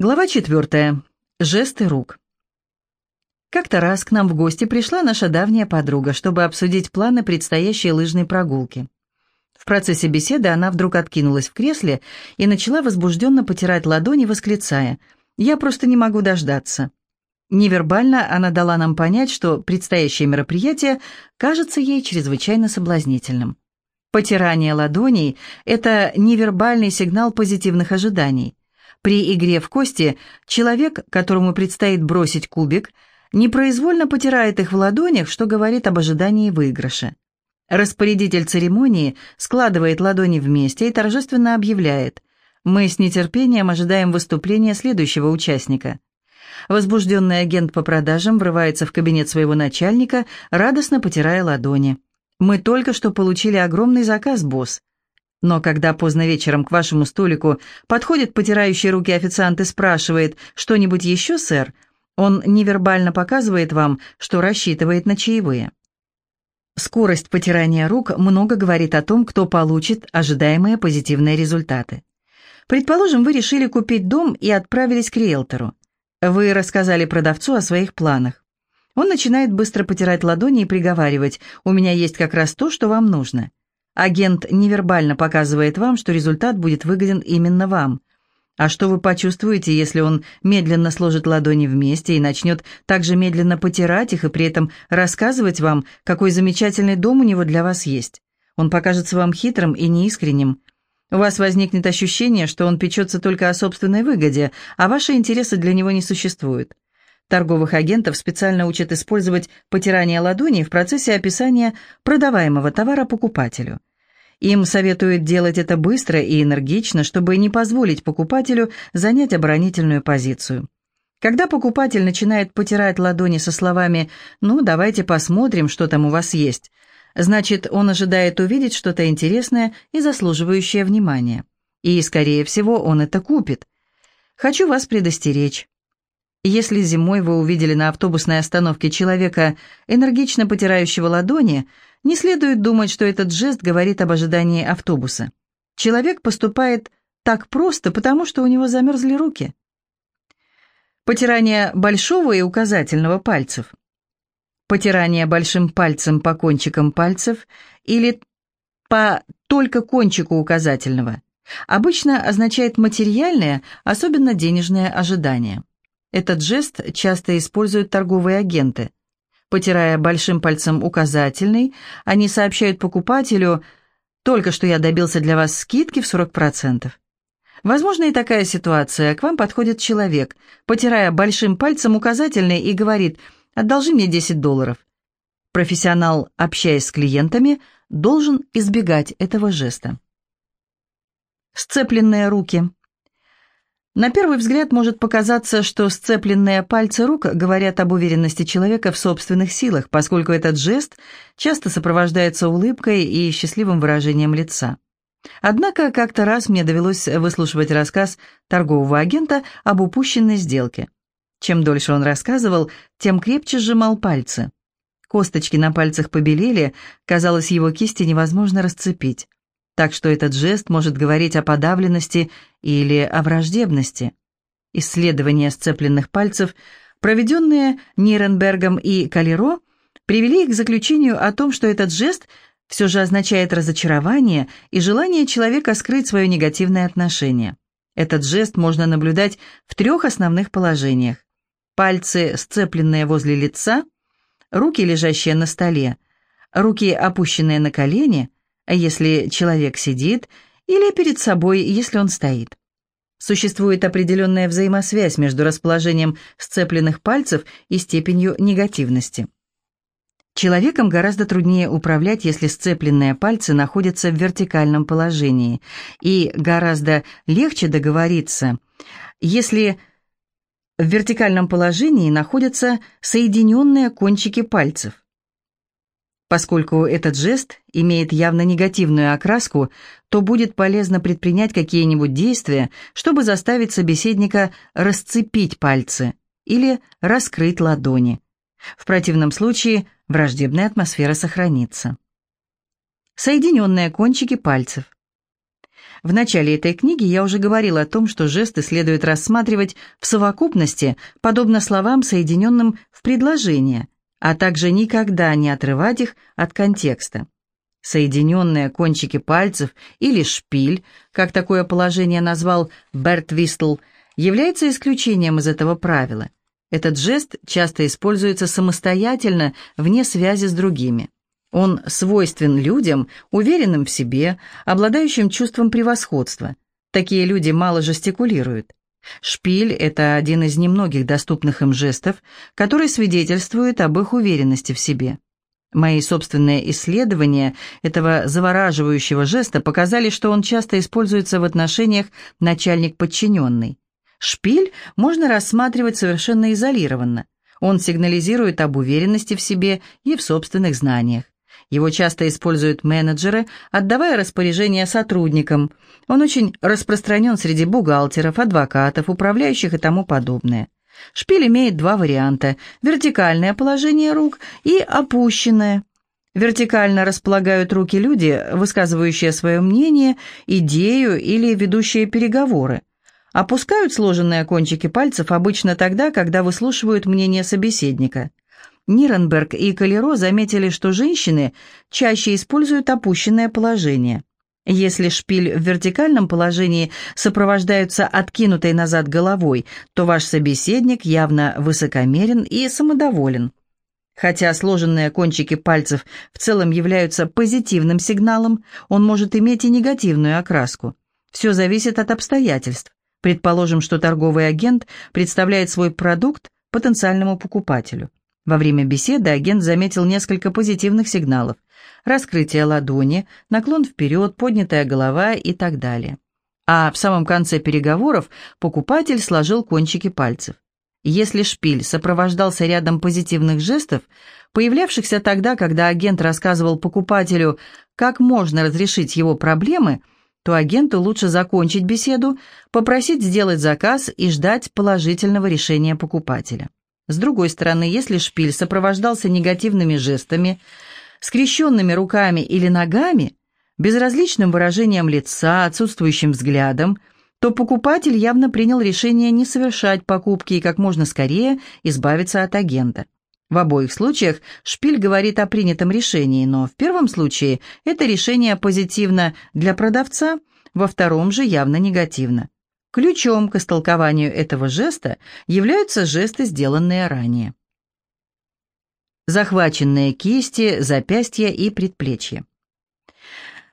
Глава четвертая. Жесты рук. Как-то раз к нам в гости пришла наша давняя подруга, чтобы обсудить планы предстоящей лыжной прогулки. В процессе беседы она вдруг откинулась в кресле и начала возбужденно потирать ладони, восклицая «Я просто не могу дождаться». Невербально она дала нам понять, что предстоящее мероприятие кажется ей чрезвычайно соблазнительным. Потирание ладоней – это невербальный сигнал позитивных ожиданий. При игре в кости человек, которому предстоит бросить кубик, непроизвольно потирает их в ладонях, что говорит об ожидании выигрыша. Распорядитель церемонии складывает ладони вместе и торжественно объявляет «Мы с нетерпением ожидаем выступления следующего участника». Возбужденный агент по продажам врывается в кабинет своего начальника, радостно потирая ладони. «Мы только что получили огромный заказ, босс. Но когда поздно вечером к вашему столику подходит потирающий руки официант и спрашивает «Что-нибудь еще, сэр?», он невербально показывает вам, что рассчитывает на чаевые. Скорость потирания рук много говорит о том, кто получит ожидаемые позитивные результаты. Предположим, вы решили купить дом и отправились к риэлтору. Вы рассказали продавцу о своих планах. Он начинает быстро потирать ладони и приговаривать «У меня есть как раз то, что вам нужно». Агент невербально показывает вам, что результат будет выгоден именно вам. А что вы почувствуете, если он медленно сложит ладони вместе и начнет также медленно потирать их и при этом рассказывать вам, какой замечательный дом у него для вас есть? Он покажется вам хитрым и неискренним. У вас возникнет ощущение, что он печется только о собственной выгоде, а ваши интересы для него не существуют. Торговых агентов специально учат использовать потирание ладоней в процессе описания продаваемого товара покупателю. Им советуют делать это быстро и энергично, чтобы не позволить покупателю занять оборонительную позицию. Когда покупатель начинает потирать ладони со словами «Ну, давайте посмотрим, что там у вас есть», значит, он ожидает увидеть что-то интересное и заслуживающее внимания. И, скорее всего, он это купит. Хочу вас предостеречь. Если зимой вы увидели на автобусной остановке человека, энергично потирающего ладони, не следует думать, что этот жест говорит об ожидании автобуса. Человек поступает так просто, потому что у него замерзли руки. Потирание большого и указательного пальцев. Потирание большим пальцем по кончикам пальцев или по только кончику указательного обычно означает материальное, особенно денежное ожидание. Этот жест часто используют торговые агенты. Потирая большим пальцем указательный, они сообщают покупателю «Только что я добился для вас скидки в 40%». Возможно и такая ситуация. К вам подходит человек, потирая большим пальцем указательный и говорит «Одолжи мне 10 долларов». Профессионал, общаясь с клиентами, должен избегать этого жеста. Сцепленные руки – на первый взгляд может показаться, что сцепленные пальцы рук говорят об уверенности человека в собственных силах, поскольку этот жест часто сопровождается улыбкой и счастливым выражением лица. Однако как-то раз мне довелось выслушивать рассказ торгового агента об упущенной сделке. Чем дольше он рассказывал, тем крепче сжимал пальцы. Косточки на пальцах побелели, казалось, его кисти невозможно расцепить так что этот жест может говорить о подавленности или о враждебности. Исследования сцепленных пальцев, проведенные Ниренбергом и Калеро, привели к заключению о том, что этот жест все же означает разочарование и желание человека скрыть свое негативное отношение. Этот жест можно наблюдать в трех основных положениях. Пальцы, сцепленные возле лица, руки, лежащие на столе, руки, опущенные на колени – если человек сидит, или перед собой, если он стоит. Существует определенная взаимосвязь между расположением сцепленных пальцев и степенью негативности. Человеком гораздо труднее управлять, если сцепленные пальцы находятся в вертикальном положении, и гораздо легче договориться, если в вертикальном положении находятся соединенные кончики пальцев. Поскольку этот жест имеет явно негативную окраску, то будет полезно предпринять какие-нибудь действия, чтобы заставить собеседника расцепить пальцы или раскрыть ладони. В противном случае враждебная атмосфера сохранится. Соединенные кончики пальцев. В начале этой книги я уже говорила о том, что жесты следует рассматривать в совокупности, подобно словам, соединенным в предложение, а также никогда не отрывать их от контекста. Соединенные кончики пальцев или шпиль, как такое положение назвал Берт Вистл, является исключением из этого правила. Этот жест часто используется самостоятельно, вне связи с другими. Он свойствен людям, уверенным в себе, обладающим чувством превосходства. Такие люди мало жестикулируют. Шпиль – это один из немногих доступных им жестов, который свидетельствует об их уверенности в себе. Мои собственные исследования этого завораживающего жеста показали, что он часто используется в отношениях начальник-подчиненный. Шпиль можно рассматривать совершенно изолированно. Он сигнализирует об уверенности в себе и в собственных знаниях. Его часто используют менеджеры, отдавая распоряжения сотрудникам. Он очень распространен среди бухгалтеров, адвокатов, управляющих и тому подобное. Шпиль имеет два варианта – вертикальное положение рук и опущенное. Вертикально располагают руки люди, высказывающие свое мнение, идею или ведущие переговоры. Опускают сложенные кончики пальцев обычно тогда, когда выслушивают мнение собеседника. Ниренберг и Калеро заметили, что женщины чаще используют опущенное положение. Если шпиль в вертикальном положении сопровождаются откинутой назад головой, то ваш собеседник явно высокомерен и самодоволен. Хотя сложенные кончики пальцев в целом являются позитивным сигналом, он может иметь и негативную окраску. Все зависит от обстоятельств. Предположим, что торговый агент представляет свой продукт потенциальному покупателю. Во время беседы агент заметил несколько позитивных сигналов. Раскрытие ладони, наклон вперед, поднятая голова и так далее. А в самом конце переговоров покупатель сложил кончики пальцев. Если шпиль сопровождался рядом позитивных жестов, появлявшихся тогда, когда агент рассказывал покупателю, как можно разрешить его проблемы, то агенту лучше закончить беседу, попросить сделать заказ и ждать положительного решения покупателя. С другой стороны, если шпиль сопровождался негативными жестами, скрещенными руками или ногами, безразличным выражением лица, отсутствующим взглядом, то покупатель явно принял решение не совершать покупки и как можно скорее избавиться от агента. В обоих случаях шпиль говорит о принятом решении, но в первом случае это решение позитивно для продавца, во втором же явно негативно. Ключом к истолкованию этого жеста являются жесты, сделанные ранее. Захваченные кисти, запястья и предплечья.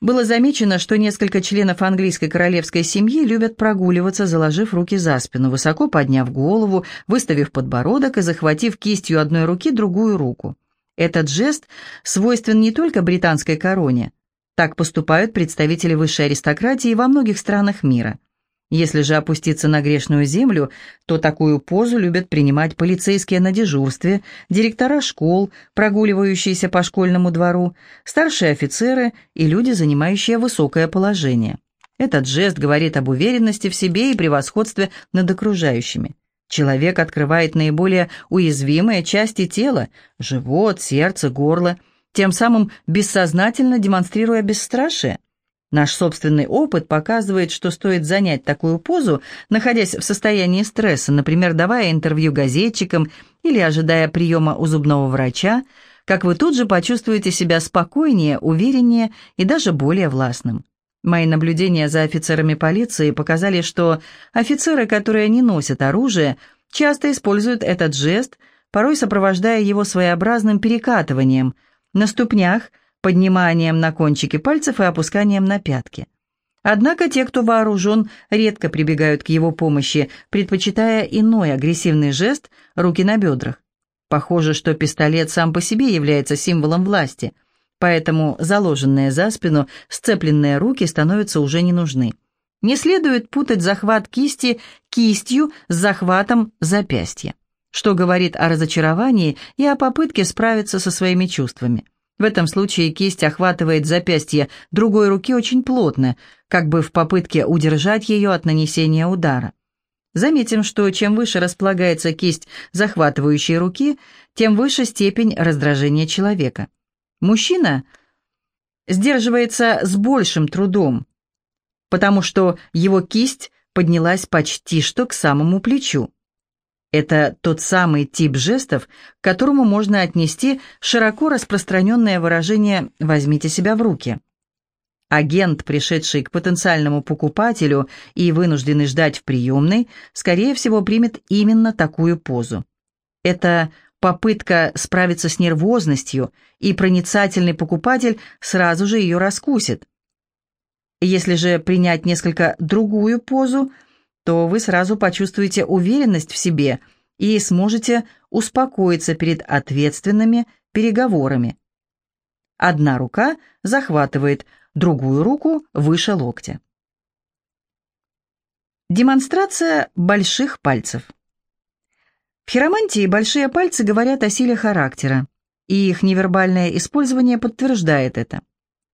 Было замечено, что несколько членов английской королевской семьи любят прогуливаться, заложив руки за спину, высоко подняв голову, выставив подбородок и захватив кистью одной руки другую руку. Этот жест свойствен не только британской короне. Так поступают представители высшей аристократии во многих странах мира. Если же опуститься на грешную землю, то такую позу любят принимать полицейские на дежурстве, директора школ, прогуливающиеся по школьному двору, старшие офицеры и люди, занимающие высокое положение. Этот жест говорит об уверенности в себе и превосходстве над окружающими. Человек открывает наиболее уязвимые части тела – живот, сердце, горло, тем самым бессознательно демонстрируя бесстрашие – Наш собственный опыт показывает, что стоит занять такую позу, находясь в состоянии стресса, например, давая интервью газетчикам или ожидая приема у зубного врача, как вы тут же почувствуете себя спокойнее, увереннее и даже более властным. Мои наблюдения за офицерами полиции показали, что офицеры, которые не носят оружие, часто используют этот жест, порой сопровождая его своеобразным перекатыванием на ступнях, подниманием на кончики пальцев и опусканием на пятки. Однако те, кто вооружен, редко прибегают к его помощи, предпочитая иной агрессивный жест – руки на бедрах. Похоже, что пистолет сам по себе является символом власти, поэтому заложенные за спину сцепленные руки становятся уже не нужны. Не следует путать захват кисти кистью с захватом запястья, что говорит о разочаровании и о попытке справиться со своими чувствами. В этом случае кисть охватывает запястье другой руки очень плотно, как бы в попытке удержать ее от нанесения удара. Заметим, что чем выше располагается кисть захватывающей руки, тем выше степень раздражения человека. Мужчина сдерживается с большим трудом, потому что его кисть поднялась почти что к самому плечу. Это тот самый тип жестов, к которому можно отнести широко распространенное выражение «возьмите себя в руки». Агент, пришедший к потенциальному покупателю и вынужденный ждать в приемной, скорее всего, примет именно такую позу. Это попытка справиться с нервозностью, и проницательный покупатель сразу же ее раскусит. Если же принять несколько другую позу – то вы сразу почувствуете уверенность в себе и сможете успокоиться перед ответственными переговорами. Одна рука захватывает другую руку выше локтя. Демонстрация больших пальцев. В хиромантии большие пальцы говорят о силе характера, и их невербальное использование подтверждает это.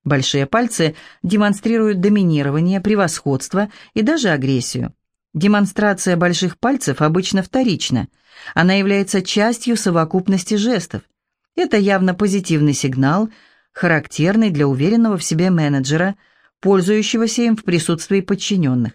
Большие пальцы демонстрируют доминирование, превосходство и даже агрессию. Демонстрация больших пальцев обычно вторична. Она является частью совокупности жестов. Это явно позитивный сигнал, характерный для уверенного в себе менеджера, пользующегося им в присутствии подчиненных.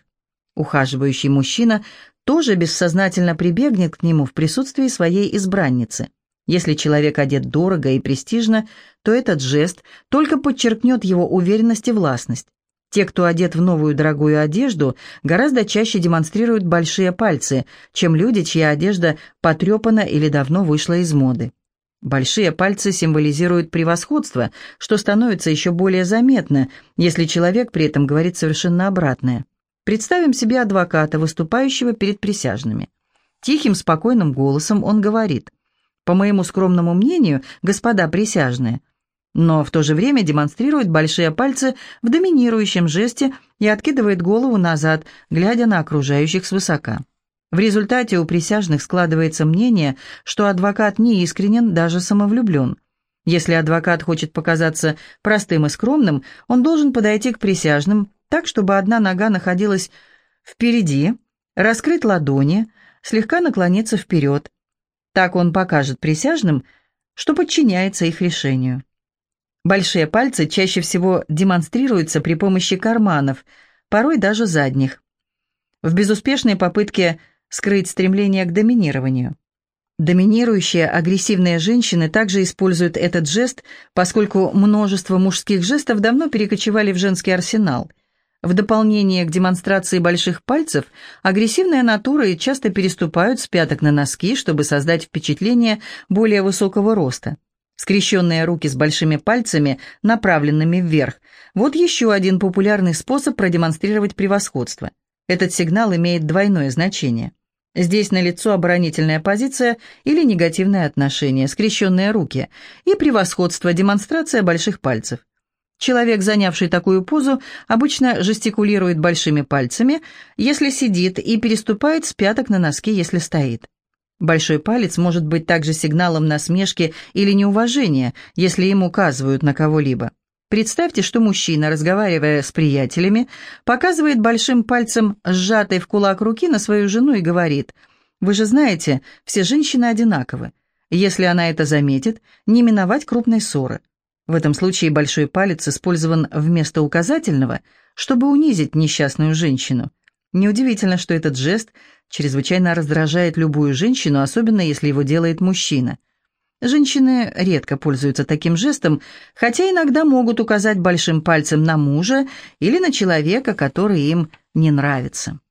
Ухаживающий мужчина тоже бессознательно прибегнет к нему в присутствии своей избранницы. Если человек одет дорого и престижно, то этот жест только подчеркнет его уверенность и властность. Те, кто одет в новую дорогую одежду, гораздо чаще демонстрируют большие пальцы, чем люди, чья одежда потрепана или давно вышла из моды. Большие пальцы символизируют превосходство, что становится еще более заметно, если человек при этом говорит совершенно обратное. Представим себе адвоката, выступающего перед присяжными. Тихим, спокойным голосом он говорит, «По моему скромному мнению, господа присяжные, но в то же время демонстрирует большие пальцы в доминирующем жесте и откидывает голову назад, глядя на окружающих свысока. В результате у присяжных складывается мнение, что адвокат не искренен, даже самовлюблен. Если адвокат хочет показаться простым и скромным, он должен подойти к присяжным так, чтобы одна нога находилась впереди, раскрыть ладони, слегка наклониться вперед. Так он покажет присяжным, что подчиняется их решению. Большие пальцы чаще всего демонстрируются при помощи карманов, порой даже задних, в безуспешной попытке скрыть стремление к доминированию. Доминирующие агрессивные женщины также используют этот жест, поскольку множество мужских жестов давно перекочевали в женский арсенал. В дополнение к демонстрации больших пальцев, агрессивные натуры часто переступают с пяток на носки, чтобы создать впечатление более высокого роста. Скрещенные руки с большими пальцами, направленными вверх. Вот еще один популярный способ продемонстрировать превосходство. Этот сигнал имеет двойное значение. Здесь налицо оборонительная позиция или негативное отношение, скрещенные руки, и превосходство, демонстрация больших пальцев. Человек, занявший такую позу, обычно жестикулирует большими пальцами, если сидит, и переступает с пяток на носки, если стоит. Большой палец может быть также сигналом насмешки или неуважения, если им указывают на кого-либо. Представьте, что мужчина, разговаривая с приятелями, показывает большим пальцем, сжатой в кулак руки, на свою жену и говорит, «Вы же знаете, все женщины одинаковы. Если она это заметит, не миновать крупной ссоры». В этом случае большой палец использован вместо указательного, чтобы унизить несчастную женщину. Неудивительно, что этот жест чрезвычайно раздражает любую женщину, особенно если его делает мужчина. Женщины редко пользуются таким жестом, хотя иногда могут указать большим пальцем на мужа или на человека, который им не нравится.